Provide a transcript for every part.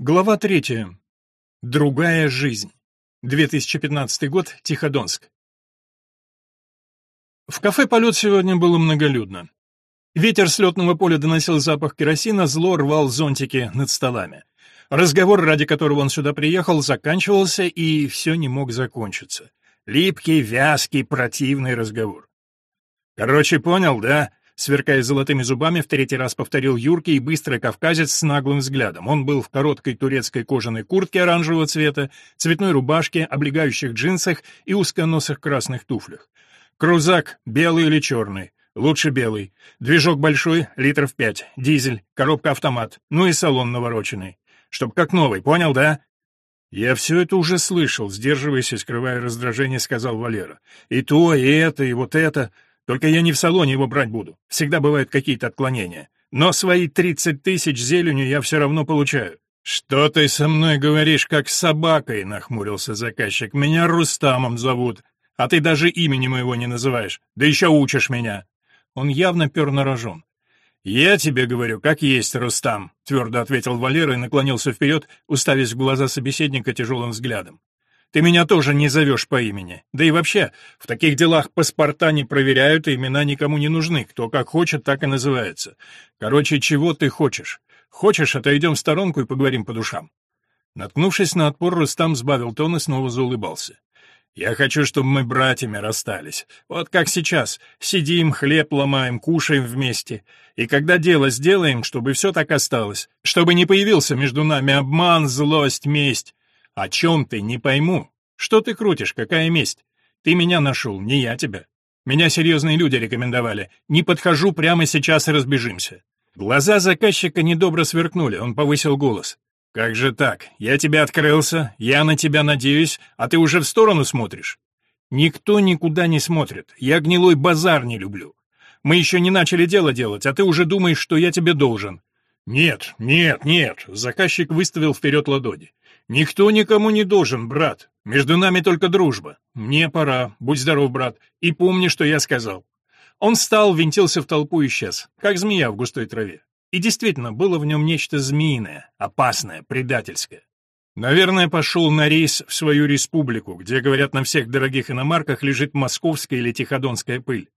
Глава третья. Другая жизнь. 2015 год. Тиходонск. В кафе «Полет» сегодня было многолюдно. Ветер с летного поля доносил запах керосина, зло рвал зонтики над столами. Разговор, ради которого он сюда приехал, заканчивался, и все не мог закончиться. Липкий, вязкий, противный разговор. «Короче, понял, да?» Сверкая золотыми зубами, в третий раз повторил юркий и быстрый кавказец с наглым взглядом. Он был в короткой турецкой кожаной куртке оранжевого цвета, цветной рубашке, облегающих джинсах и узконосых красных туфлях. Крузак, белый или черный? Лучше белый. Движок большой, литров пять. Дизель, коробка-автомат. Ну и салон навороченный. Чтоб как новый, понял, да? «Я все это уже слышал», — сдерживаясь и скрывая раздражение, сказал Валера. «И то, и это, и вот это. Только я не в салоне его брать буду. Всегда бывают какие-то отклонения. Но свои тридцать тысяч зеленью я все равно получаю. «Что ты со мной говоришь, как с собакой?» — нахмурился заказчик. «Меня Рустамом зовут, а ты даже имени моего не называешь, да еще учишь меня». Он явно пер на рожон. «Я тебе говорю, как есть, Рустам», — твердо ответил Валера и наклонился вперед, уставясь в глаза собеседника тяжелым взглядом. Ты меня тоже не зовешь по имени. Да и вообще, в таких делах паспорта не проверяют, и имена никому не нужны. Кто как хочет, так и называется. Короче, чего ты хочешь? Хочешь, отойдем в сторонку и поговорим по душам?» Наткнувшись на отпор, Рустам сбавил тон и снова заулыбался. «Я хочу, чтобы мы братьями расстались. Вот как сейчас. Сидим, хлеб ломаем, кушаем вместе. И когда дело сделаем, чтобы все так осталось. Чтобы не появился между нами обман, злость, месть. «О чем ты, не пойму. Что ты крутишь, какая месть? Ты меня нашел, не я тебя. Меня серьезные люди рекомендовали. Не подхожу прямо сейчас и разбежимся». Глаза заказчика недобро сверкнули, он повысил голос. «Как же так? Я тебе открылся, я на тебя надеюсь, а ты уже в сторону смотришь?» «Никто никуда не смотрит. Я гнилой базар не люблю. Мы еще не начали дело делать, а ты уже думаешь, что я тебе должен». «Нет, нет, нет!» — заказчик выставил вперед ладони. «Никто никому не должен, брат. Между нами только дружба. Мне пора. Будь здоров, брат. И помни, что я сказал». Он встал, винтился в толпу и исчез, как змея в густой траве. И действительно, было в нем нечто змеиное, опасное, предательское. Наверное, пошел на рейс в свою республику, где, говорят, на всех дорогих иномарках лежит московская или тиходонская пыль.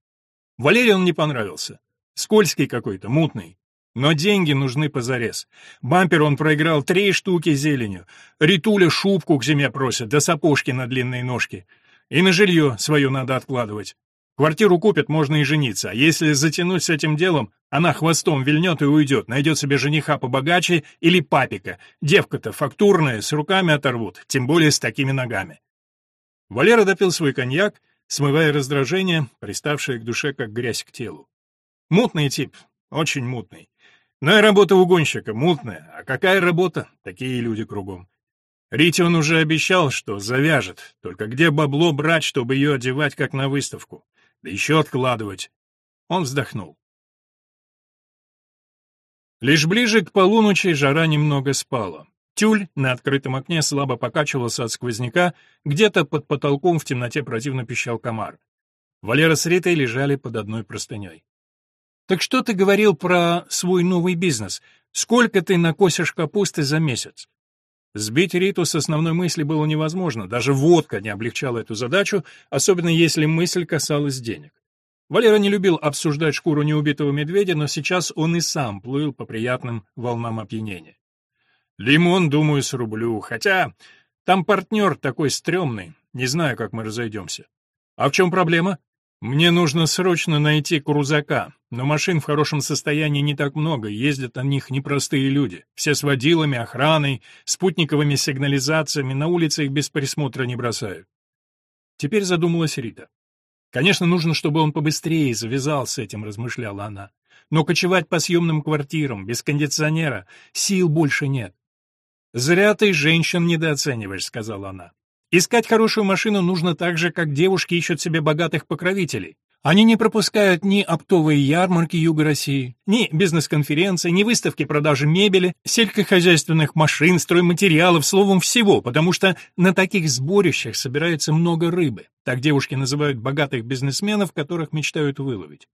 Валерий он не понравился. Скользкий какой-то, мутный. Но деньги нужны позарез. Бампер он проиграл три штуки зеленью. Ритуля шубку к зиме просит, да сапожки на длинные ножки. И на жилье свое надо откладывать. Квартиру купят, можно и жениться. А если затянуть с этим делом, она хвостом вильнет и уйдет, найдет себе жениха побогаче или папика. Девка-то фактурная, с руками оторвут, тем более с такими ногами. Валера допил свой коньяк, смывая раздражение, приставшее к душе, как грязь к телу. Мутный тип, очень мутный. Ну и работа угонщика, мутная. А какая работа? Такие люди кругом. Рите он уже обещал, что завяжет. Только где бабло брать, чтобы ее одевать, как на выставку? Да еще откладывать. Он вздохнул. Лишь ближе к полуночи жара немного спала. Тюль на открытом окне слабо покачивался от сквозняка, где-то под потолком в темноте противно пищал комар. Валера с Ритой лежали под одной простыней. Так что ты говорил про свой новый бизнес? Сколько ты накосишь капусты за месяц? Сбить Риту с основной мысли было невозможно, даже водка не облегчала эту задачу, особенно если мысль касалась денег. Валера не любил обсуждать шкуру неубитого медведя, но сейчас он и сам плыл по приятным волнам опьянения. «Лимон, думаю, срублю, хотя там партнер такой стрёмный, не знаю, как мы разойдемся». «А в чем проблема?» Мне нужно срочно найти крузака, но машин в хорошем состоянии не так много, ездят на них непростые люди. Все с водилами, охраной, спутниковыми сигнализациями, на улице их без присмотра не бросают. Теперь задумалась Рита. Конечно, нужно, чтобы он побыстрее завязал с этим, размышляла она. Но кочевать по съемным квартирам, без кондиционера, сил больше нет. «Зря ты женщин недооцениваешь», — сказала она. Искать хорошую машину нужно так же, как девушки ищут себе богатых покровителей. Они не пропускают ни оптовые ярмарки Юга России, ни бизнес-конференции, ни выставки продажи мебели, сельскохозяйственных машин, стройматериалов, словом, всего, потому что на таких сборищах собирается много рыбы. Так девушки называют богатых бизнесменов, которых мечтают выловить.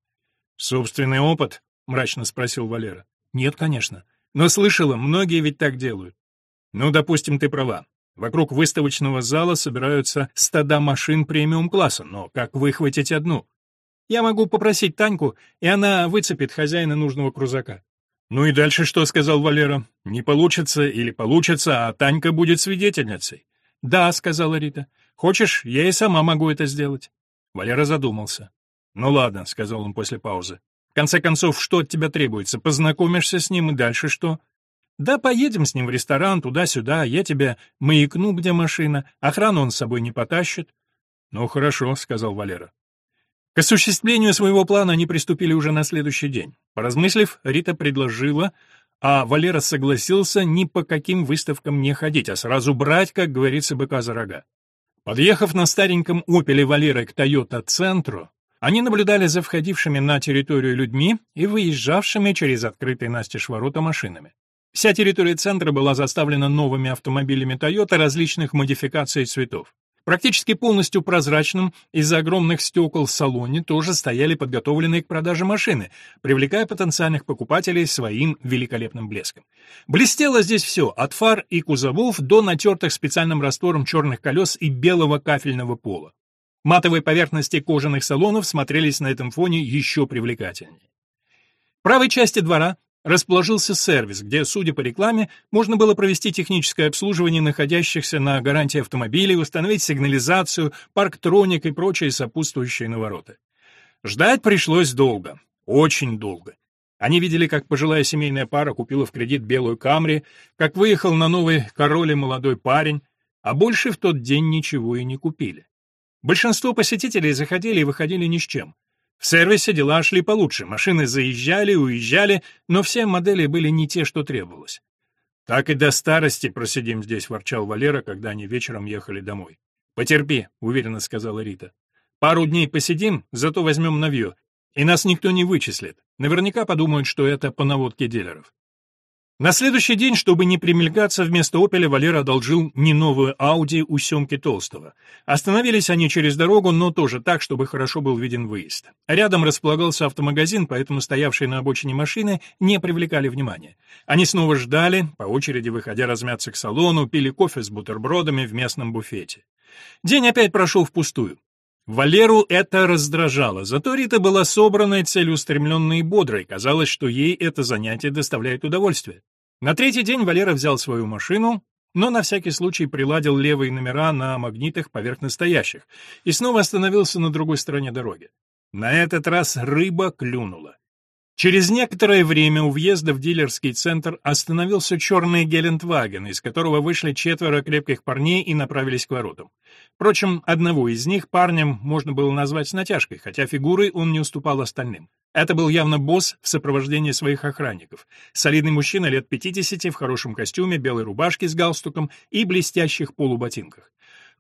«Собственный опыт?» — мрачно спросил Валера. «Нет, конечно. Но слышала, многие ведь так делают. Ну, допустим, ты права. Вокруг выставочного зала собираются стада машин премиум-класса, но как выхватить одну? Я могу попросить Таньку, и она выцепит хозяина нужного крузака. «Ну и дальше что?» — сказал Валера. «Не получится или получится, а Танька будет свидетельницей». «Да», — сказала Рита. «Хочешь, я и сама могу это сделать». Валера задумался. «Ну ладно», — сказал он после паузы. «В конце концов, что от тебя требуется? Познакомишься с ним, и дальше что?» «Да поедем с ним в ресторан, туда-сюда, я тебя маякну, где машина, охрану он с собой не потащит». «Ну хорошо», — сказал Валера. К осуществлению своего плана они приступили уже на следующий день. Поразмыслив, Рита предложила, а Валера согласился ни по каким выставкам не ходить, а сразу брать, как говорится, быка за рога. Подъехав на стареньком «Опеле» Валеры к «Тойота-центру», они наблюдали за входившими на территорию людьми и выезжавшими через открытые настежь ворота машинами. Вся территория центра была заставлена новыми автомобилями Toyota различных модификаций и цветов. Практически полностью прозрачным из-за огромных стекол в салоне тоже стояли подготовленные к продаже машины, привлекая потенциальных покупателей своим великолепным блеском. Блестело здесь все, от фар и кузовов до натертых специальным раствором черных колес и белого кафельного пола. Матовые поверхности кожаных салонов смотрелись на этом фоне еще привлекательнее. В правой части двора расположился сервис, где, судя по рекламе, можно было провести техническое обслуживание находящихся на гарантии автомобилей, установить сигнализацию, парктроник и прочие сопутствующие навороты. Ждать пришлось долго, очень долго. Они видели, как пожилая семейная пара купила в кредит белую Камри, как выехал на новой короле молодой парень, а больше в тот день ничего и не купили. Большинство посетителей заходили и выходили ни с чем. В сервисе дела шли получше, машины заезжали, уезжали, но все модели были не те, что требовалось. «Так и до старости просидим здесь», — ворчал Валера, когда они вечером ехали домой. «Потерпи», — уверенно сказала Рита. «Пару дней посидим, зато возьмем навье, и нас никто не вычислит. Наверняка подумают, что это по наводке дилеров». На следующий день, чтобы не примелькаться, вместо «Опеля» Валера одолжил не новую «Ауди» у Семки Толстого. Остановились они через дорогу, но тоже так, чтобы хорошо был виден выезд. Рядом располагался автомагазин, поэтому стоявшие на обочине машины не привлекали внимания. Они снова ждали, по очереди выходя размяться к салону, пили кофе с бутербродами в местном буфете. День опять прошел впустую. Валеру это раздражало, зато Рита была собранной, целеустремленной и бодрой, казалось, что ей это занятие доставляет удовольствие. На третий день Валера взял свою машину, но на всякий случай приладил левые номера на магнитах поверх настоящих и снова остановился на другой стороне дороги. На этот раз рыба клюнула. Через некоторое время у въезда в дилерский центр остановился черный Гелендваген, из которого вышли четверо крепких парней и направились к воротам. Впрочем, одного из них парнем можно было назвать с натяжкой, хотя фигурой он не уступал остальным. Это был явно босс в сопровождении своих охранников. Солидный мужчина лет 50 в хорошем костюме, белой рубашке с галстуком и блестящих полуботинках.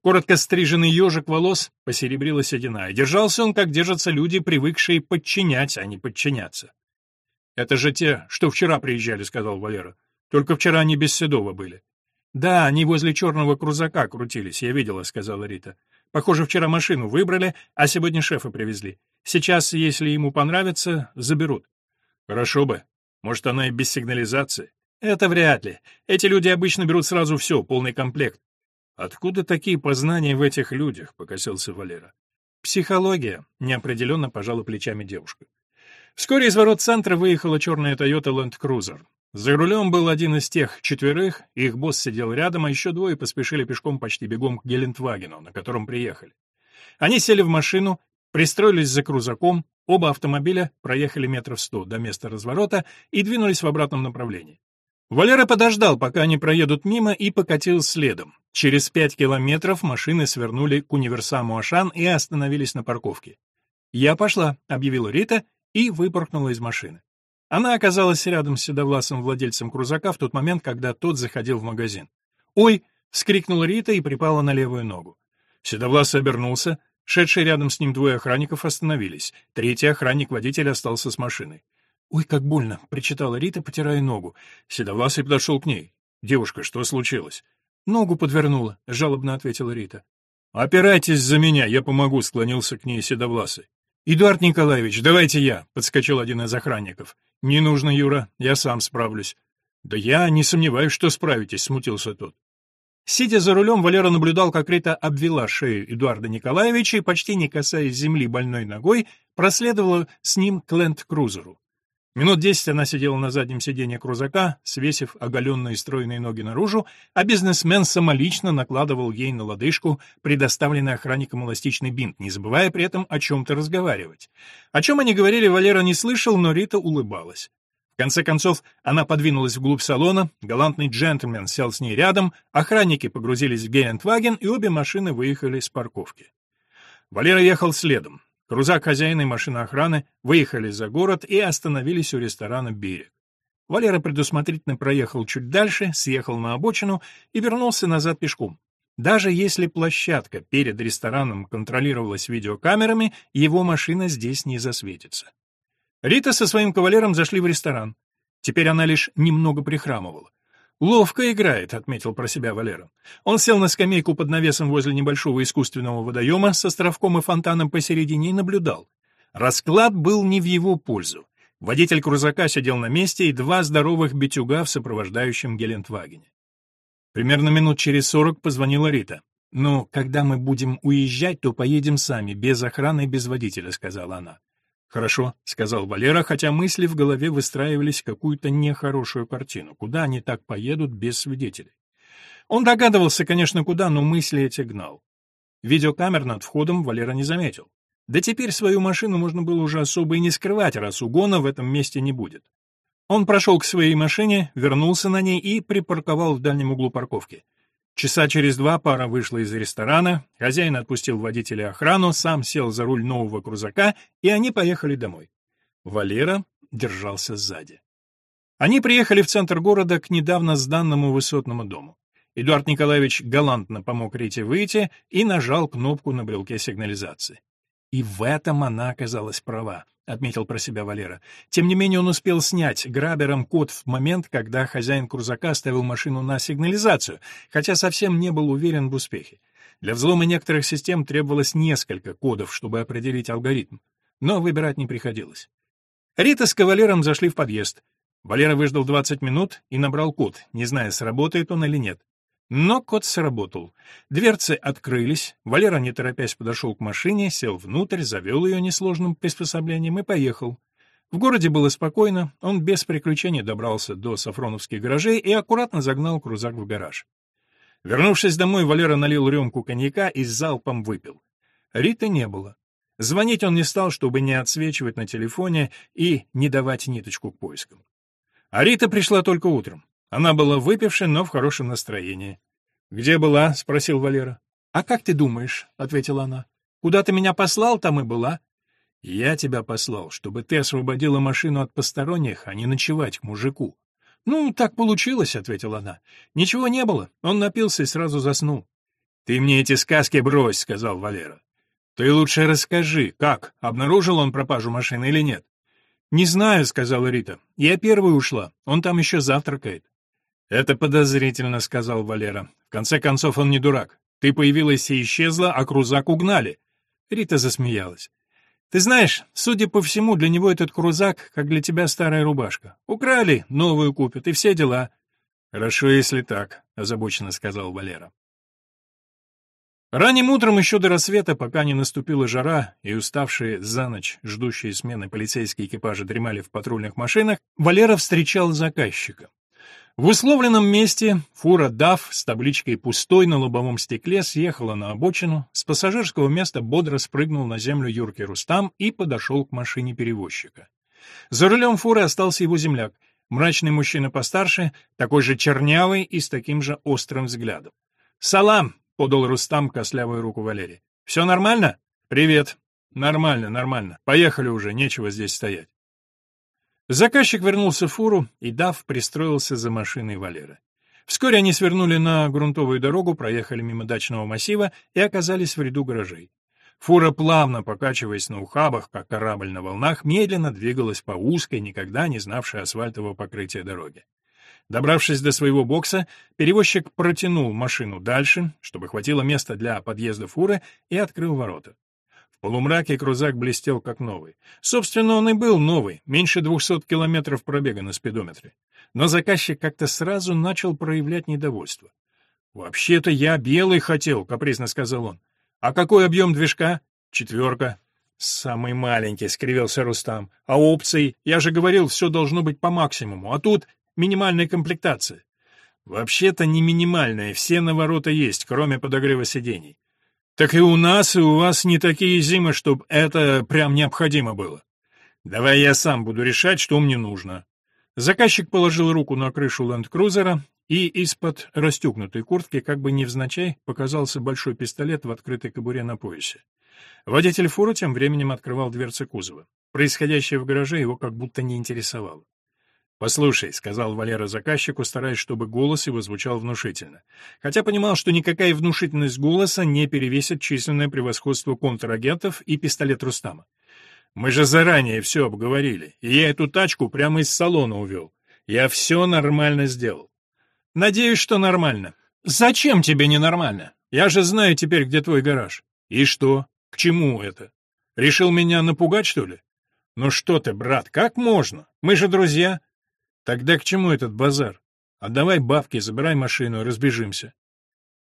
Коротко стриженный ежик волос посеребрила седина, и держался он, как держатся люди, привыкшие подчинять, а не подчиняться. «Это же те, что вчера приезжали», — сказал Валера. «Только вчера они без Седова были». «Да, они возле черного крузака крутились, я видела», — сказала Рита. «Похоже, вчера машину выбрали, а сегодня шефа привезли. Сейчас, если ему понравится, заберут». «Хорошо бы. Может, она и без сигнализации?» «Это вряд ли. Эти люди обычно берут сразу все, полный комплект». «Откуда такие познания в этих людях?» — покосился Валера. «Психология», — неопределенно пожала плечами девушка. Вскоре из ворот центра выехала черная Toyota Land Cruiser. За рулем был один из тех четверых, их босс сидел рядом, а еще двое поспешили пешком почти бегом к Гелендвагену, на котором приехали. Они сели в машину, пристроились за крузаком, оба автомобиля проехали метров сто до места разворота и двинулись в обратном направлении. Валера подождал, пока они проедут мимо, и покатил следом. Через пять километров машины свернули к универсаму Ашан и остановились на парковке. «Я пошла», — объявила Рита, и выпорхнула из машины. Она оказалась рядом с седовласым владельцем крузака в тот момент, когда тот заходил в магазин. «Ой!» — вскрикнула Рита и припала на левую ногу. Седовласый обернулся. Шедшие рядом с ним двое охранников остановились. Третий охранник-водитель остался с машиной. «Ой, как больно!» — причитала Рита, потирая ногу. Седовласый подошел к ней. «Девушка, что случилось?» «Ногу подвернула», — жалобно ответила Рита. «Опирайтесь за меня, я помогу», — склонился к ней Седовласый. «Эдуард Николаевич, давайте я», — подскочил один из охранников. «Не нужно, Юра, я сам справлюсь». «Да я не сомневаюсь, что справитесь», — смутился тот. Сидя за рулем, Валера наблюдал, как Рита обвела шею Эдуарда Николаевича и, почти не касаясь земли больной ногой, проследовала с ним к ленд-крузеру. Минут десять она сидела на заднем сиденье крузака, свесив оголенные стройные ноги наружу, а бизнесмен самолично накладывал ей на лодыжку предоставленный охранником эластичный бинт, не забывая при этом о чем-то разговаривать. О чем они говорили, Валера не слышал, но Рита улыбалась. В конце концов, она подвинулась вглубь салона, галантный джентльмен сел с ней рядом, охранники погрузились в Гелендваген, и обе машины выехали с парковки. Валера ехал следом. Крузак хозяина и машина охраны выехали за город и остановились у ресторана «Берег». Валера предусмотрительно проехал чуть дальше, съехал на обочину и вернулся назад пешком. Даже если площадка перед рестораном контролировалась видеокамерами, его машина здесь не засветится. Рита со своим кавалером зашли в ресторан. Теперь она лишь немного прихрамывала. «Ловко играет», — отметил про себя Валера. Он сел на скамейку под навесом возле небольшого искусственного водоема с островком и фонтаном посередине и наблюдал. Расклад был не в его пользу. Водитель крузака сидел на месте и два здоровых битюга в сопровождающем Гелендвагене. Примерно минут через сорок позвонила Рита. «Ну, когда мы будем уезжать, то поедем сами, без охраны и без водителя», — сказала она. «Хорошо», — сказал Валера, хотя мысли в голове выстраивались какую-то нехорошую картину. Куда они так поедут без свидетелей? Он догадывался, конечно, куда, но мысли эти гнал. Видеокамер над входом Валера не заметил. Да теперь свою машину можно было уже особо и не скрывать, раз угона в этом месте не будет. Он прошел к своей машине, вернулся на ней и припарковал в дальнем углу парковки. Часа через два пара вышла из ресторана, хозяин отпустил водителя охрану, сам сел за руль нового крузака, и они поехали домой. Валера держался сзади. Они приехали в центр города к недавно сданному высотному дому. Эдуард Николаевич галантно помог Рите выйти и нажал кнопку на брелке сигнализации. И в этом она оказалась права отметил про себя Валера. Тем не менее он успел снять грабером код в момент, когда хозяин крузака ставил машину на сигнализацию, хотя совсем не был уверен в успехе. Для взлома некоторых систем требовалось несколько кодов, чтобы определить алгоритм, но выбирать не приходилось. Рита с кавалером зашли в подъезд. Валера выждал 20 минут и набрал код, не зная, сработает он или нет. Но код сработал. Дверцы открылись, Валера, не торопясь, подошел к машине, сел внутрь, завел ее несложным приспособлением и поехал. В городе было спокойно, он без приключений добрался до сафроновских гаражей и аккуратно загнал крузак в гараж. Вернувшись домой, Валера налил рюмку коньяка и залпом выпил. Риты не было. Звонить он не стал, чтобы не отсвечивать на телефоне и не давать ниточку к поискам. А Рита пришла только утром. Она была выпившей, но в хорошем настроении. «Где была?» — спросил Валера. «А как ты думаешь?» — ответила она. «Куда ты меня послал, там и была». «Я тебя послал, чтобы ты освободила машину от посторонних, а не ночевать к мужику». «Ну, так получилось», — ответила она. «Ничего не было. Он напился и сразу заснул». «Ты мне эти сказки брось», — сказал Валера. «Ты лучше расскажи, как, обнаружил он пропажу машины или нет?» «Не знаю», — сказала Рита. «Я первой ушла. Он там еще завтракает». «Это подозрительно», — сказал Валера. «В конце концов, он не дурак. Ты появилась и исчезла, а крузак угнали». Рита засмеялась. «Ты знаешь, судя по всему, для него этот крузак, как для тебя старая рубашка. Украли, новую купят, и все дела». «Хорошо, если так», — озабоченно сказал Валера. Ранним утром еще до рассвета, пока не наступила жара, и уставшие за ночь ждущие смены полицейские экипажи дремали в патрульных машинах, Валера встречал заказчика. В условленном месте фура «ДАФ» с табличкой «Пустой» на лобовом стекле съехала на обочину, с пассажирского места бодро спрыгнул на землю Юрки Рустам и подошел к машине перевозчика. За рулем фуры остался его земляк, мрачный мужчина постарше, такой же чернявый и с таким же острым взглядом. «Салам!» — подал Рустам кослявую руку Валерий. «Все нормально?» «Привет!» «Нормально, нормально. Поехали уже, нечего здесь стоять». Заказчик вернулся в фуру, и Дав пристроился за машиной Валеры. Вскоре они свернули на грунтовую дорогу, проехали мимо дачного массива и оказались в ряду гаражей. Фура, плавно покачиваясь на ухабах, как корабль на волнах, медленно двигалась по узкой, никогда не знавшей асфальтового покрытия дороге. Добравшись до своего бокса, перевозчик протянул машину дальше, чтобы хватило места для подъезда фуры, и открыл ворота. В полумраке крузак блестел как новый. Собственно, он и был новый, меньше двухсот километров пробега на спидометре. Но заказчик как-то сразу начал проявлять недовольство. «Вообще-то я белый хотел», — капризно сказал он. «А какой объем движка?» «Четверка». «Самый маленький», — скривился Рустам. «А опций? Я же говорил, все должно быть по максимуму, а тут минимальная комплектация». «Вообще-то не минимальная, все навороты есть, кроме подогрева сидений. Так и у нас, и у вас не такие зимы, чтобы это прям необходимо было. Давай я сам буду решать, что мне нужно. Заказчик положил руку на крышу ленд-крузера, и из-под расстегнутой куртки, как бы невзначай, показался большой пистолет в открытой кобуре на поясе. Водитель фуры тем временем открывал дверцы кузова. Происходящее в гараже его как будто не интересовало. «Послушай», — сказал Валера заказчику, стараясь, чтобы голос его звучал внушительно. Хотя понимал, что никакая внушительность голоса не перевесит численное превосходство контрагентов и пистолет Рустама. «Мы же заранее все обговорили, и я эту тачку прямо из салона увел. Я все нормально сделал». «Надеюсь, что нормально». «Зачем тебе ненормально? Я же знаю теперь, где твой гараж». «И что? К чему это? Решил меня напугать, что ли?» «Ну что ты, брат, как можно? Мы же друзья». Тогда к чему этот базар? Отдавай бабки, забирай машину разбежимся.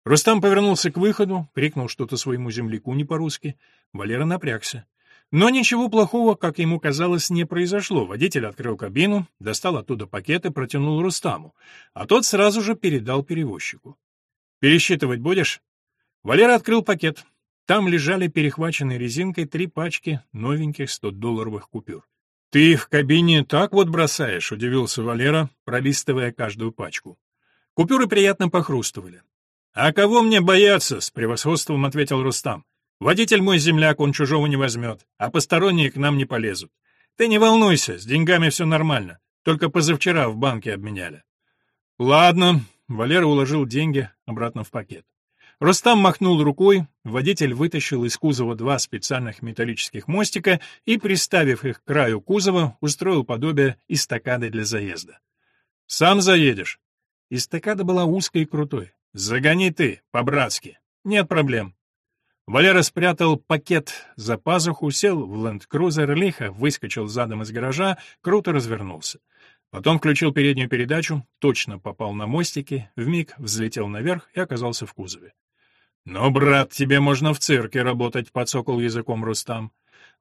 Рустам повернулся к выходу, крикнул что-то своему земляку не по-русски. Валера напрягся. Но ничего плохого, как ему казалось, не произошло. Водитель открыл кабину, достал оттуда пакеты, протянул Рустаму, а тот сразу же передал перевозчику. «Пересчитывать будешь?» Валера открыл пакет. Там лежали перехваченные резинкой три пачки новеньких 100-долларовых купюр. «Ты их в кабине так вот бросаешь?» — удивился Валера, пролистывая каждую пачку. Купюры приятно похрустывали. «А кого мне бояться?» — с превосходством ответил Рустам. «Водитель мой земляк, он чужого не возьмет, а посторонние к нам не полезут. Ты не волнуйся, с деньгами все нормально, только позавчера в банке обменяли». «Ладно», — Валера уложил деньги обратно в пакет. Рустам махнул рукой, водитель вытащил из кузова два специальных металлических мостика и, приставив их к краю кузова, устроил подобие эстакады для заезда. «Сам заедешь?» Эстакада была узкой и крутой. «Загони ты, по-братски. Нет проблем». Валера спрятал пакет за пазуху, сел в ленд-крузер, лихо выскочил задом из гаража, круто развернулся. Потом включил переднюю передачу, точно попал на мостики, вмиг взлетел наверх и оказался в кузове. «Ну, брат, тебе можно в цирке работать», — подсокол языком Рустам.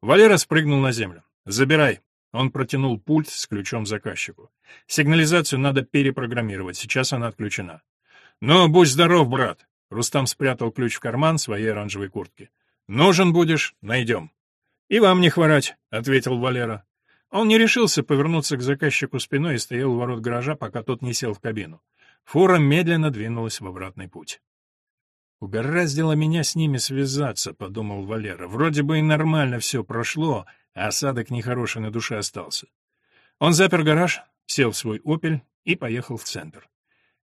Валера спрыгнул на землю. «Забирай». Он протянул пульт с ключом заказчику. «Сигнализацию надо перепрограммировать, сейчас она отключена». «Ну, будь здоров, брат!» Рустам спрятал ключ в карман своей оранжевой куртки. «Нужен будешь — найдем». «И вам не хворать», — ответил Валера. Он не решился повернуться к заказчику спиной и стоял у ворот гаража, пока тот не сел в кабину. Фура медленно двинулась в обратный путь. «Угораздило меня с ними связаться», — подумал Валера. «Вроде бы и нормально все прошло, а осадок нехороший на душе остался». Он запер гараж, сел в свой «Опель» и поехал в центр.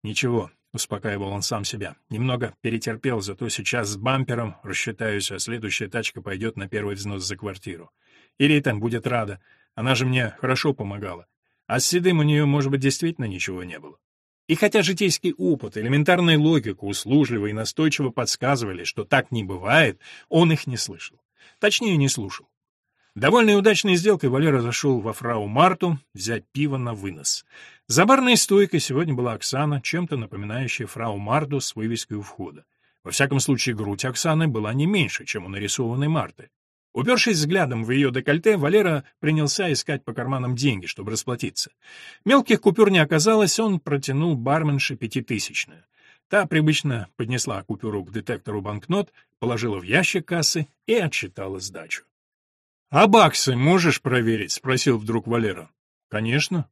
«Ничего», — успокаивал он сам себя, — «немного перетерпел, зато сейчас с бампером рассчитаюсь, а следующая тачка пойдет на первый взнос за квартиру. И Ритан будет рада, она же мне хорошо помогала. А с Седым у нее, может быть, действительно ничего не было. И хотя житейский опыт, элементарная логика услужливо и настойчиво подсказывали, что так не бывает, он их не слышал. Точнее, не слушал. Довольно удачной сделкой Валера зашел во фрау Марту взять пиво на вынос. За барной стойкой сегодня была Оксана, чем-то напоминающая фрау Марту с вывеской у входа. Во всяком случае, грудь Оксаны была не меньше, чем у нарисованной Марты. Упершись взглядом в ее декольте, Валера принялся искать по карманам деньги, чтобы расплатиться. Мелких купюр не оказалось, он протянул барменше пятитысячную. Та привычно поднесла купюру к детектору банкнот, положила в ящик кассы и отсчитала сдачу. «А баксы можешь проверить?» — спросил вдруг Валера. «Конечно».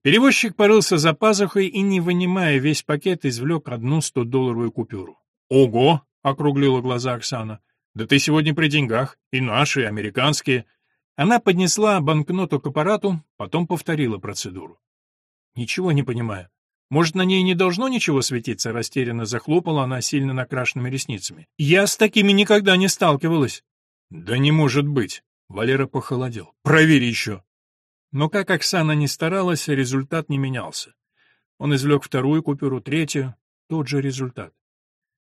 Перевозчик порылся за пазухой и, не вынимая весь пакет, извлек одну сто-долларовую купюру. «Ого!» — округлила глаза Оксана. Да ты сегодня при деньгах, и наши, и американские. Она поднесла банкноту к аппарату, потом повторила процедуру. Ничего не понимаю. Может, на ней не должно ничего светиться, растерянно захлопала она сильно накрашенными ресницами. Я с такими никогда не сталкивалась. Да не может быть. Валера похолодел. Проверь еще. Но как Оксана не старалась, результат не менялся. Он извлек вторую купюру, третью, тот же результат.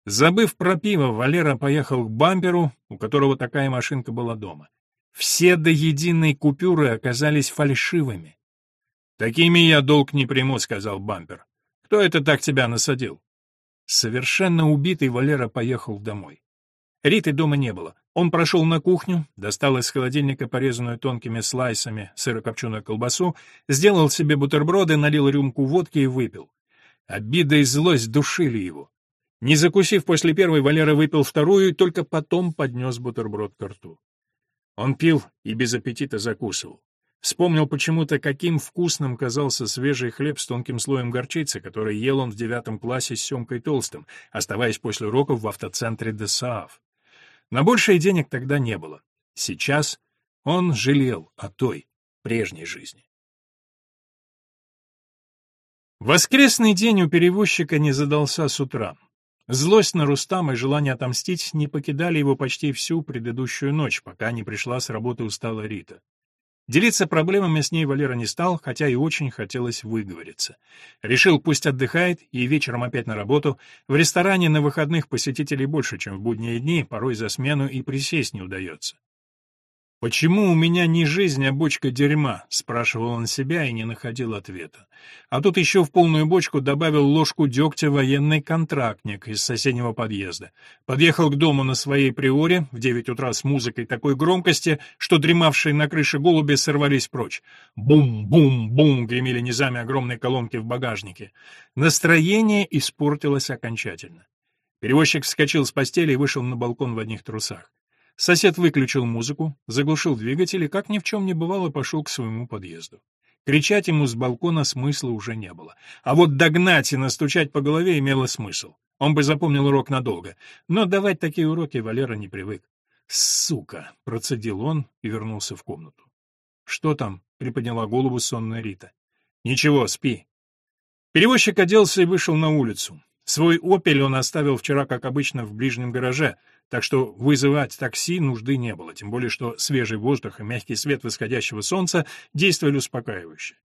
Забыв про пиво, Валера поехал к бамперу, у которого такая машинка была дома. Все до единой купюры оказались фальшивыми. «Такими я долг не приму», — сказал бампер. «Кто это так тебя насадил?» Совершенно убитый Валера поехал домой. Риты дома не было. Он прошел на кухню, достал из холодильника порезанную тонкими слайсами сырокопченую колбасу, сделал себе бутерброды, налил рюмку водки и выпил. Обида и злость душили его. Не закусив после первой, Валера выпил вторую и только потом поднес бутерброд к рту. Он пил и без аппетита закусывал. Вспомнил почему-то, каким вкусным казался свежий хлеб с тонким слоем горчицы, который ел он в девятом классе с Семкой Толстым, оставаясь после уроков в автоцентре ДСААФ. На большее денег тогда не было. Сейчас он жалел о той, прежней жизни. Воскресный день у перевозчика не задался с утра. Злость на Рустама и желание отомстить не покидали его почти всю предыдущую ночь, пока не пришла с работы усталая Рита. Делиться проблемами с ней Валера не стал, хотя и очень хотелось выговориться. Решил, пусть отдыхает, и вечером опять на работу. В ресторане на выходных посетителей больше, чем в будние дни, порой за смену и присесть не удается. «Почему у меня не жизнь, а бочка дерьма?» — спрашивал он себя и не находил ответа. А тут еще в полную бочку добавил ложку дегтя военный контрактник из соседнего подъезда. Подъехал к дому на своей приоре в девять утра с музыкой такой громкости, что дремавшие на крыше голуби сорвались прочь. Бум-бум-бум гремели низами огромные колонки в багажнике. Настроение испортилось окончательно. Перевозчик вскочил с постели и вышел на балкон в одних трусах. Сосед выключил музыку, заглушил двигатель и, как ни в чем не бывало, пошел к своему подъезду. Кричать ему с балкона смысла уже не было. А вот догнать и настучать по голове имело смысл. Он бы запомнил урок надолго. Но давать такие уроки Валера не привык. «Сука!» — процедил он и вернулся в комнату. «Что там?» — приподняла голову сонная Рита. «Ничего, спи». Перевозчик оделся и вышел на улицу. Свой «Опель» он оставил вчера, как обычно, в ближнем гараже, так что вызывать такси нужды не было, тем более что свежий воздух и мягкий свет восходящего солнца действовали успокаивающе.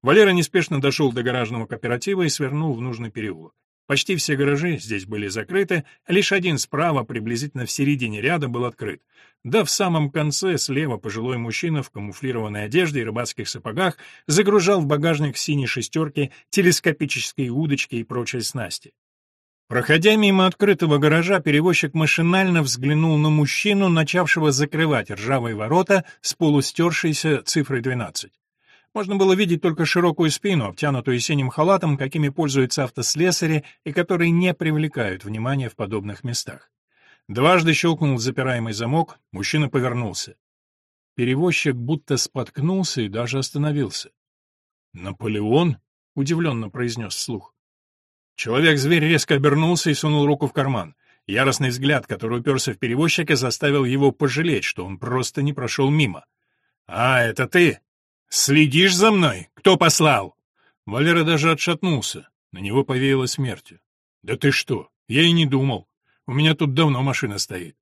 Валера неспешно дошел до гаражного кооператива и свернул в нужный переулок. Почти все гаражи здесь были закрыты, лишь один справа, приблизительно в середине ряда, был открыт. Да в самом конце слева пожилой мужчина в камуфлированной одежде и рыбацких сапогах загружал в багажник синей шестерки телескопические удочки и прочие снасти. Проходя мимо открытого гаража, перевозчик машинально взглянул на мужчину, начавшего закрывать ржавые ворота с полустершейся цифрой 12. Можно было видеть только широкую спину, обтянутую синим халатом, какими пользуются автослесари и которые не привлекают внимания в подобных местах. Дважды щелкнул запираемый замок, мужчина повернулся. Перевозчик будто споткнулся и даже остановился. «Наполеон?» — удивленно произнес слух. Человек-зверь резко обернулся и сунул руку в карман. Яростный взгляд, который уперся в перевозчика, заставил его пожалеть, что он просто не прошел мимо. «А, это ты?» «Следишь за мной? Кто послал?» Валера даже отшатнулся. На него повеяло смертью. «Да ты что? Я и не думал. У меня тут давно машина стоит».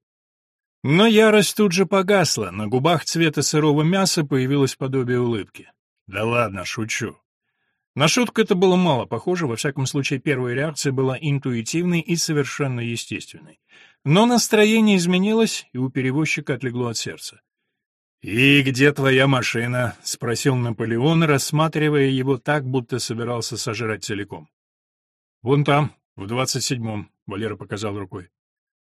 Но ярость тут же погасла, на губах цвета сырого мяса появилось подобие улыбки. «Да ладно, шучу». На шутку это было мало похоже, во всяком случае первая реакция была интуитивной и совершенно естественной. Но настроение изменилось, и у перевозчика отлегло от сердца. «И где твоя машина?» — спросил Наполеон, рассматривая его так, будто собирался сожрать целиком. «Вон там, в двадцать седьмом», — Валера показал рукой.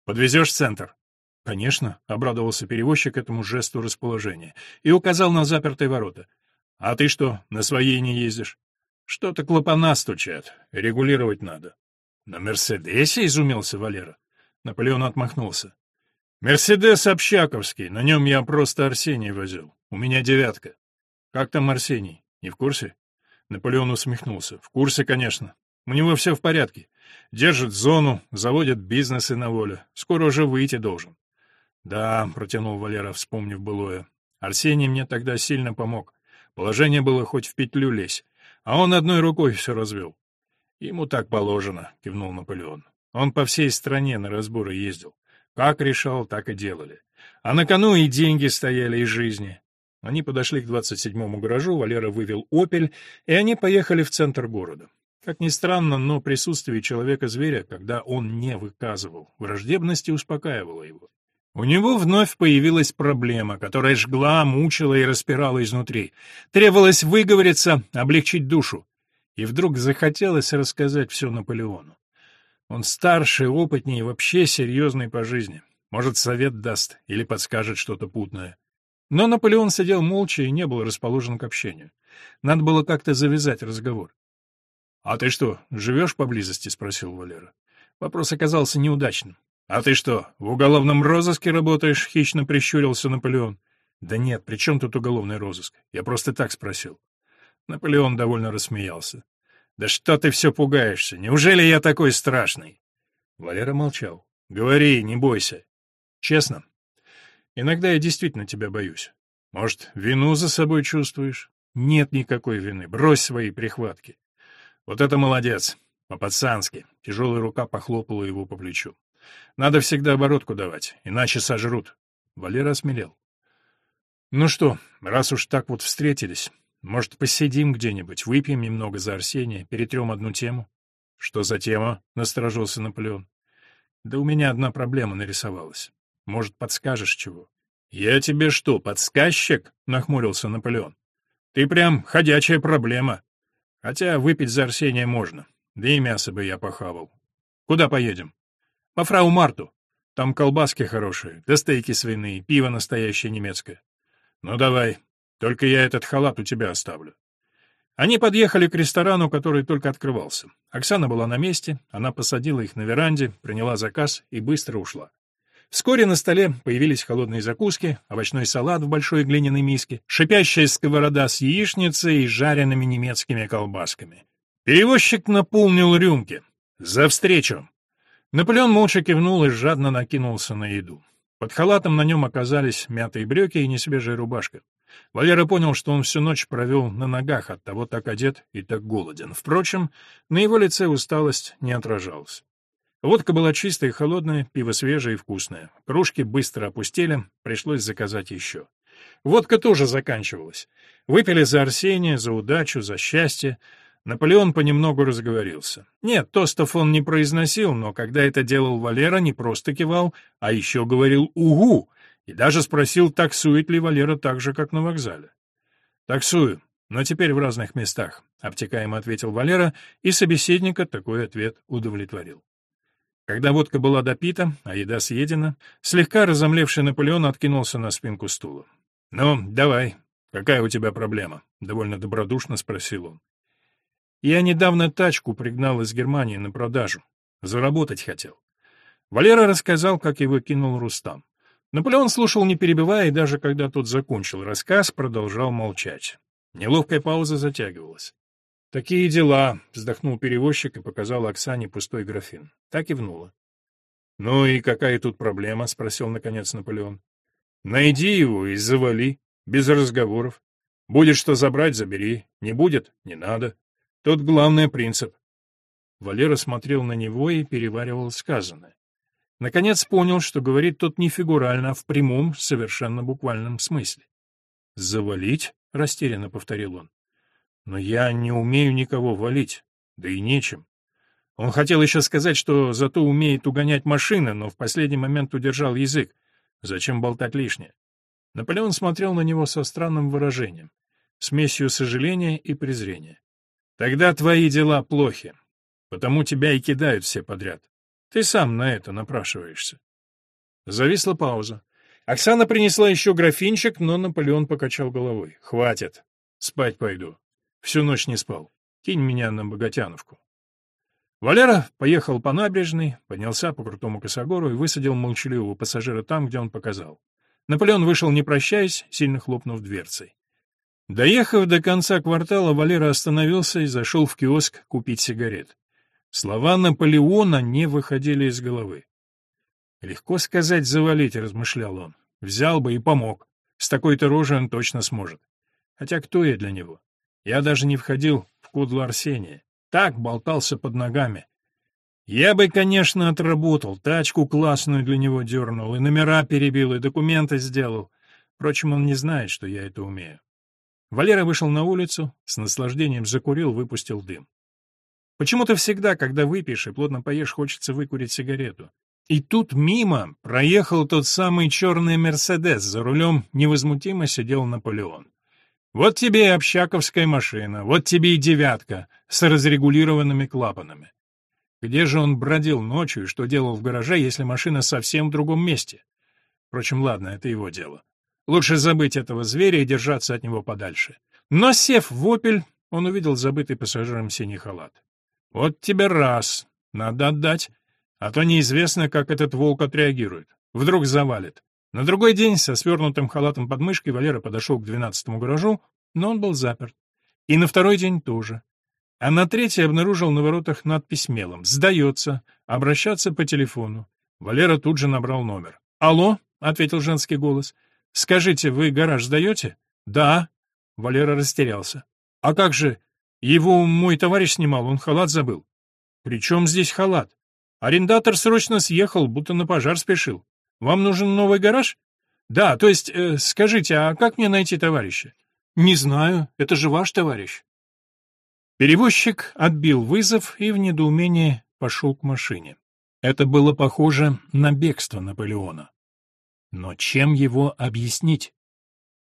«Подвезешь в центр?» «Конечно», — обрадовался перевозчик этому жесту расположения и указал на запертые ворота. «А ты что, на своей не ездишь?» «Что-то клапана стучат. Регулировать надо». «На Мерседесе?» — изумился Валера. Наполеон отмахнулся. «Мерседес общаковский, на нем я просто Арсений возил. У меня девятка». «Как там Арсений? Не в курсе?» Наполеон усмехнулся. «В курсе, конечно. У него все в порядке. Держит зону, заводит бизнесы на воле. Скоро уже выйти должен». «Да», — протянул Валера, вспомнив былое. «Арсений мне тогда сильно помог. Положение было хоть в петлю лезь. А он одной рукой все развел». «Ему так положено», — кивнул Наполеон. «Он по всей стране на разборы ездил. Как решал, так и делали. А на кону и деньги стояли из жизни. Они подошли к 27-му гаражу, Валера вывел «Опель», и они поехали в центр города. Как ни странно, но присутствие человека-зверя, когда он не выказывал враждебности, успокаивало его. У него вновь появилась проблема, которая жгла, мучила и распирала изнутри. Требовалось выговориться, облегчить душу. И вдруг захотелось рассказать все Наполеону. Он старше, опытнее и вообще серьезный по жизни. Может, совет даст или подскажет что-то путное. Но Наполеон сидел молча и не был расположен к общению. Надо было как-то завязать разговор. «А ты что, живешь поблизости?» — спросил Валера. Вопрос оказался неудачным. «А ты что, в уголовном розыске работаешь?» — хищно прищурился Наполеон. «Да нет, при чем тут уголовный розыск? Я просто так спросил». Наполеон довольно рассмеялся. «Да что ты все пугаешься? Неужели я такой страшный?» Валера молчал. «Говори, не бойся». «Честно, иногда я действительно тебя боюсь. Может, вину за собой чувствуешь?» «Нет никакой вины. Брось свои прихватки. Вот это молодец. По-пацански. Тяжелая рука похлопала его по плечу. Надо всегда оборотку давать, иначе сожрут. Валера осмелел. Ну что, раз уж так вот встретились, может, посидим где-нибудь, выпьем немного за Арсения, перетрем одну тему? Что за тема? Насторожился Наполеон. Да у меня одна проблема нарисовалась. Может, подскажешь чего? Я тебе что, подсказчик? Нахмурился Наполеон. Ты прям ходячая проблема. Хотя выпить за Арсения можно. Да и мясо бы я похавал. Куда поедем? По фрау Марту. Там колбаски хорошие, да стейки свиные, пиво настоящее немецкое. Ну давай, только я этот халат у тебя оставлю. Они подъехали к ресторану, который только открывался. Оксана была на месте, она посадила их на веранде, приняла заказ и быстро ушла. Вскоре на столе появились холодные закуски, овощной салат в большой глиняной миске, шипящая сковорода с яичницей и жареными немецкими колбасками. Перевозчик наполнил рюмки. «За встречу!» Наполеон молча кивнул и жадно накинулся на еду. Под халатом на нем оказались мятые брюки и несвежая рубашка. Валера понял, что он всю ночь провел на ногах, оттого так одет и так голоден. Впрочем, на его лице усталость не отражалась. Водка была чистая и холодная, пиво свежее и вкусное. Кружки быстро опустили, пришлось заказать еще. Водка тоже заканчивалась. Выпили за Арсения, за удачу, за счастье. Наполеон понемногу разговорился. Нет, тостов он не произносил, но когда это делал Валера, не просто кивал, а еще говорил «Угу!» и даже спросил, таксует ли Валера так же, как на вокзале. «Таксую, но теперь в разных местах», — обтекаемо ответил Валера, и собеседника такой ответ удовлетворил. Когда водка была допита, а еда съедена, слегка разомлевший Наполеон откинулся на спинку стула. «Ну, давай, какая у тебя проблема?» — довольно добродушно спросил он. «Я недавно тачку пригнал из Германии на продажу. Заработать хотел». Валера рассказал, как его кинул Рустам. Наполеон слушал, не перебивая, и даже когда тот закончил рассказ, продолжал молчать. Неловкая пауза затягивалась. «Такие дела», — вздохнул перевозчик и показал Оксане пустой графин. Так и внула. «Ну и какая тут проблема?» — спросил наконец Наполеон. «Найди его и завали, без разговоров. Будет что забрать — забери, не будет — не надо. Тут главный принцип». Валера смотрел на него и переваривал сказанное. Наконец понял, что говорит тот не фигурально, а в прямом, совершенно буквальном смысле. «Завалить?» — растерянно повторил он. Но я не умею никого валить, да и нечем. Он хотел еще сказать, что зато умеет угонять машины, но в последний момент удержал язык. Зачем болтать лишнее? Наполеон смотрел на него со странным выражением, смесью сожаления и презрения. «Тогда твои дела плохи, потому тебя и кидают все подряд. Ты сам на это напрашиваешься». Зависла пауза. Оксана принесла еще графинчик, но Наполеон покачал головой. «Хватит. Спать пойду. Всю ночь не спал. Кинь меня на Богатяновку. Валера поехал по набережной, поднялся по крутому косогору и высадил молчаливого пассажира там, где он показал. Наполеон вышел, не прощаясь, сильно хлопнув дверцей. Доехав до конца квартала, Валера остановился и зашел в киоск купить сигарет. Слова Наполеона не выходили из головы. «Легко сказать завалить», — размышлял он. «Взял бы и помог. С такой-то рожей он точно сможет. Хотя кто я для него? Я даже не входил в кудло Арсения. Так болтался под ногами. Я бы, конечно, отработал, тачку классную для него дернул, и номера перебил, и документы сделал. Впрочем, он не знает, что я это умею. Валера вышел на улицу, с наслаждением закурил, выпустил дым. Почему-то всегда, когда выпьешь и плотно поешь, хочется выкурить сигарету. И тут мимо проехал тот самый черный «Мерседес», за рулем невозмутимо сидел Наполеон. Вот тебе и общаковская машина, вот тебе и «девятка» с разрегулированными клапанами. Где же он бродил ночью и что делал в гараже, если машина совсем в другом месте? Впрочем, ладно, это его дело. Лучше забыть этого зверя и держаться от него подальше. Но, сев в «Опель», он увидел забытый пассажиром синий халат. Вот тебе раз, надо отдать. А то неизвестно, как этот волк отреагирует. Вдруг завалит. На другой день со свернутым халатом под мышкой Валера подошел к двенадцатому гаражу, но он был заперт. И на второй день тоже. А на третий обнаружил на воротах надпись мелом «Сдается. Обращаться по телефону». Валера тут же набрал номер. «Алло?» — ответил женский голос. «Скажите, вы гараж сдаете?» «Да». Валера растерялся. «А как же? Его мой товарищ снимал, он халат забыл». «При чем здесь халат?» Арендатор срочно съехал, будто на пожар спешил. Вам нужен новый гараж? Да, то есть, э, скажите, а как мне найти товарища? Не знаю, это же ваш товарищ. Перевозчик отбил вызов и в недоумении пошел к машине. Это было похоже на бегство Наполеона. Но чем его объяснить?